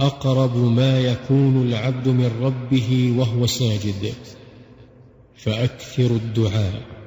أقرب ما يكون العبد من ربه وهو ساجد فأكثر الدعاء.